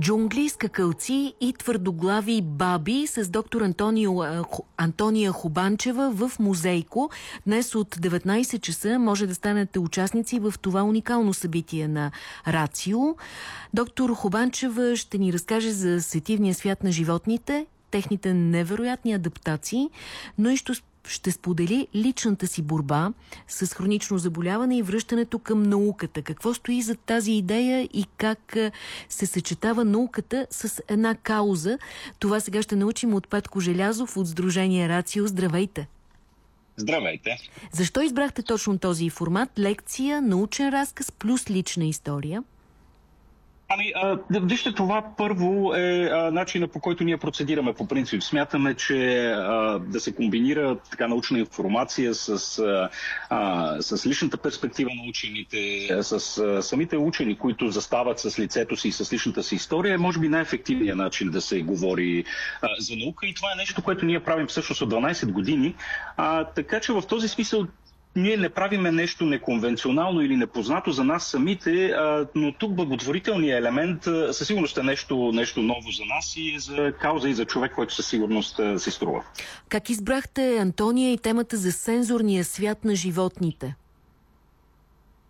Джунгли, скакалци и твърдоглави баби с доктор Антонио, Антония Хубанчева в Музейко. Днес от 19 часа може да станете участници в това уникално събитие на Рацио. Доктор Хубанчева ще ни разкаже за сетивния свят на животните, техните невероятни адаптации, но и ще ще сподели личната си борба с хронично заболяване и връщането към науката. Какво стои за тази идея и как се съчетава науката с една кауза? Това сега ще научим от Петко Желязов от Сдружение Рацио. Здравейте! Здравейте! Защо избрахте точно този формат? Лекция, научен разказ плюс лична история? Ами, а, вижте, това първо е а, начина по който ние процедираме по принцип. Смятаме, че а, да се комбинира така научна информация с, а, с личната перспектива на учените, с а, самите учени, които застават с лицето си и с личната си история, е може би най-ефективният начин да се говори а, за наука. И това е нещо, което ние правим всъщност от 12 години. А, така че в този смисъл ние не правиме нещо неконвенционално или непознато за нас самите, а, но тук благотворителният елемент а, със сигурност е нещо, нещо ново за нас и е за кауза и за човек, който със сигурност се струва. Как избрахте, Антония, и темата за сензорния свят на животните?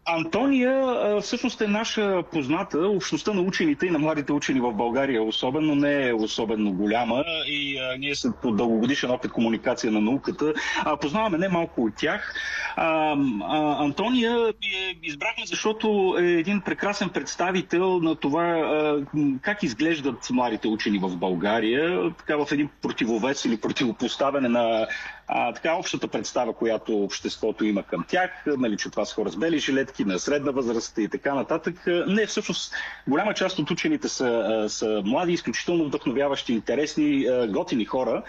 Антония всъщност е наша позната. Общността на учените и на младите учени в България особено не е особено голяма и а, ние след по дългогодишен опит комуникация на науката а, познаваме не малко от тях. А, а, Антония избрахме, защото е един прекрасен представител на това а, как изглеждат младите учени в България, така в един противовес или противопоставяне на а, така общата представа, която обществото има към тях, нали, че това са хора с бели жилетки, на средна възраст и така нататък. Не, всъщност голяма част от учените са, са млади, изключително вдъхновяващи, интересни, готини хора.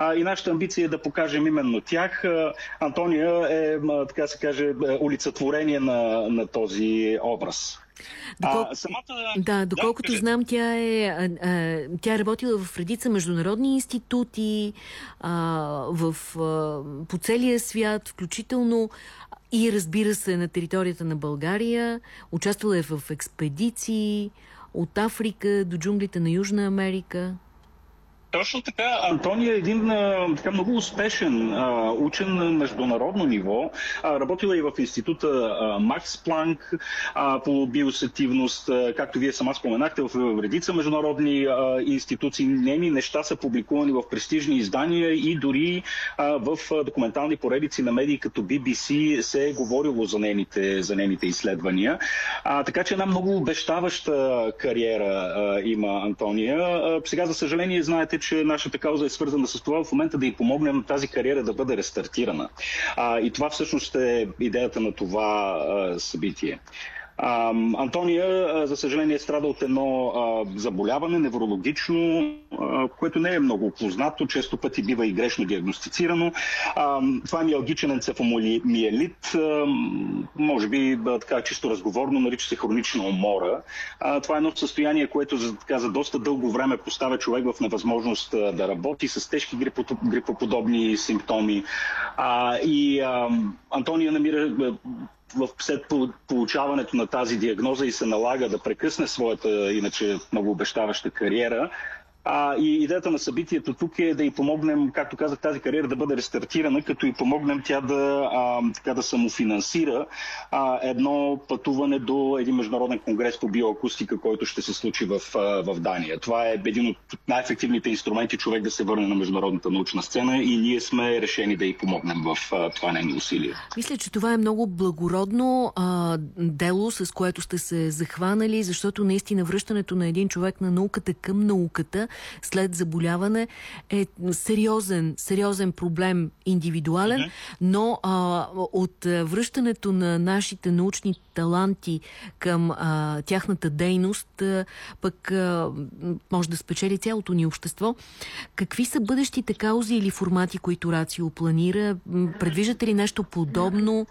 А, и нашата амбиция е да покажем именно тях. Антония е, така се каже, е, олицетворение на, на този образ. Докол... А, самата... Да, доколкото да, знам, тя е, а, а, тя е работила в редица международни институти а, в, а, по целия свят, включително и разбира се на територията на България. Участвала е в експедиции от Африка до джунглите на Южна Америка. Точно така. Антония е един а, така много успешен а, учен на международно ниво. А, работила и в института а, Макс Планк а, по биосетивност, а, както вие сама споменахте, в редица международни а, институции. Нейни неща са публикувани в престижни издания и дори а, в документални поредици на медии като BBC се е говорило за нейните, за нейните изследвания. А, така че една много обещаваща кариера а, има Антония. А, сега, за съжаление, знаете, нашата кауза е свързана с това в момента да й помогнем тази кариера да бъде рестартирана. А, и това всъщност е идеята на това а, събитие. А, Антония, за съжаление, страда от едно а, заболяване, неврологично, а, което не е много познато, често пъти бива и грешно диагностицирано. А, това е миалгичен енцефомиелит, а, може би така чисто разговорно нарича се хронична умора. А, това е едно състояние, което за, така, за доста дълго време поставя човек в невъзможност а, да работи с тежки грипоподобни симптоми. А, и а, Антония намира в, след получаването на тази диагноза и се налага да прекъсне своята иначе много обещаваща кариера, а, и идеята на събитието тук е да й помогнем, както казах, тази кариера да бъде рестартирана, като и помогнем тя да, а, така да самофинансира а, едно пътуване до един международен конгрес по биоакустика, който ще се случи в, в Дания. Това е един от най-ефективните инструменти човек да се върне на международната научна сцена и ние сме решени да й помогнем в а, това нейно усилие. Мисля, че това е много благородно а, дело, с което сте се захванали, защото наистина връщането на един човек на науката към науката след заболяване е сериозен, сериозен проблем индивидуален, но а, от връщането на нашите научни таланти към а, тяхната дейност а, пък а, може да спечели цялото ни общество. Какви са бъдещите каузи или формати, които Рацио планира? Предвиждате ли нещо подобно?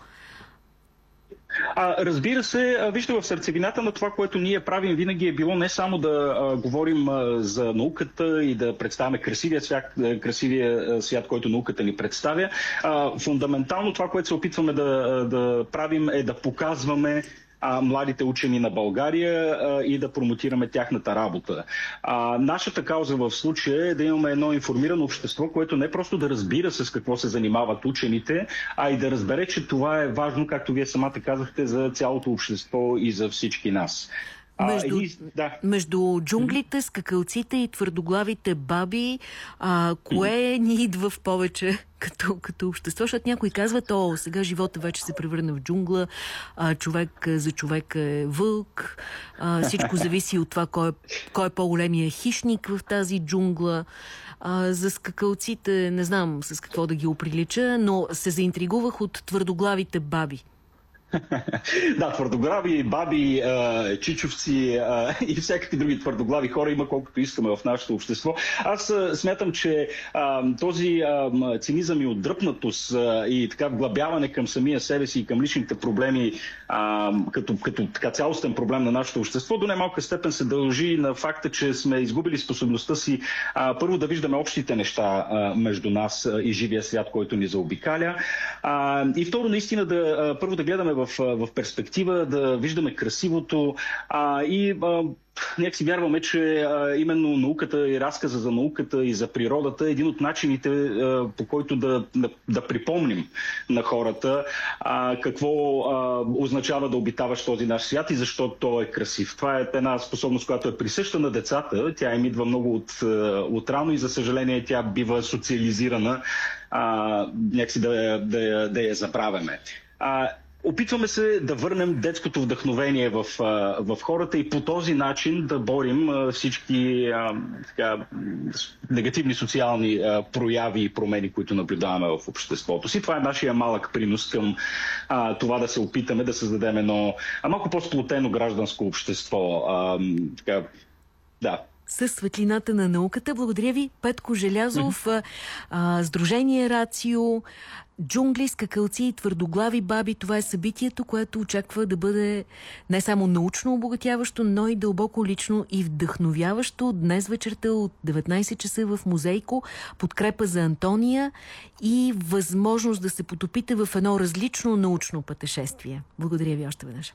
А, разбира се, вижте, в сърцевината на това, което ние правим, винаги е било не само да а, говорим а, за науката и да представяме красивия свят, красивия свят, който науката ни представя. А, фундаментално това, което се опитваме да, да правим е да показваме а, младите учени на България а, и да промотираме тяхната работа. А, нашата кауза в случая е да имаме едно информирано общество, което не просто да разбира с какво се занимават учените, а и да разбере, че това е важно, както вие самата казахте, за цялото общество и за всички нас. Между, а, да. между джунглите, скакалците и твърдоглавите баби, а, кое ни идва в повече като, като общество? Защото някой казва, то сега живота вече се превърна в джунгла, а, човек за човек е вълк, а, всичко зависи от това кой е, кой е по-големия хищник в тази джунгла. А, за скакалците не знам с какво да ги оприлича, но се заинтригувах от твърдоглавите баби. да, твърдоглави, баби, чичовци и всякакви други твърдоглави хора има колкото искаме в нашето общество. Аз смятам, че този цинизъм и отдръпнатост и така вглъбяване към самия себе си и към личните проблеми като, като така цялостен проблем на нашето общество до немалка степен се дължи на факта, че сме изгубили способността си първо да виждаме общите неща между нас и живия свят, който ни заобикаля. И второ, наистина да първо да гледаме в, в перспектива, да виждаме красивото а, и а, нека си вярваме, че а, именно науката и разказа за науката и за природата е един от начините, а, по който да, да, да припомним на хората а, какво а, означава да обитаваш този наш свят и защо той е красив. Това е една способност, която е присъща на децата. Тя им идва много от, от рано и за съжаление тя бива социализирана а, някакси да, да, да я забравяме. А, Опитваме се да върнем детското вдъхновение в, в хората и по този начин да борим всички така, негативни социални прояви и промени, които наблюдаваме в обществото си. Това е нашия малък принос към а, това да се опитаме да създадем едно а, малко по-сплотено гражданско общество. А, така, да, с светлината на науката. Благодаря ви, Петко Желязов, а, Сдружение Рацио, Джунгли, скакалци и твърдоглави баби. Това е събитието, което очаква да бъде не само научно обогатяващо, но и дълбоко лично и вдъхновяващо. Днес вечерта от 19 часа в Музейко. Подкрепа за Антония и възможност да се потопите в едно различно научно пътешествие. Благодаря ви още веднъж.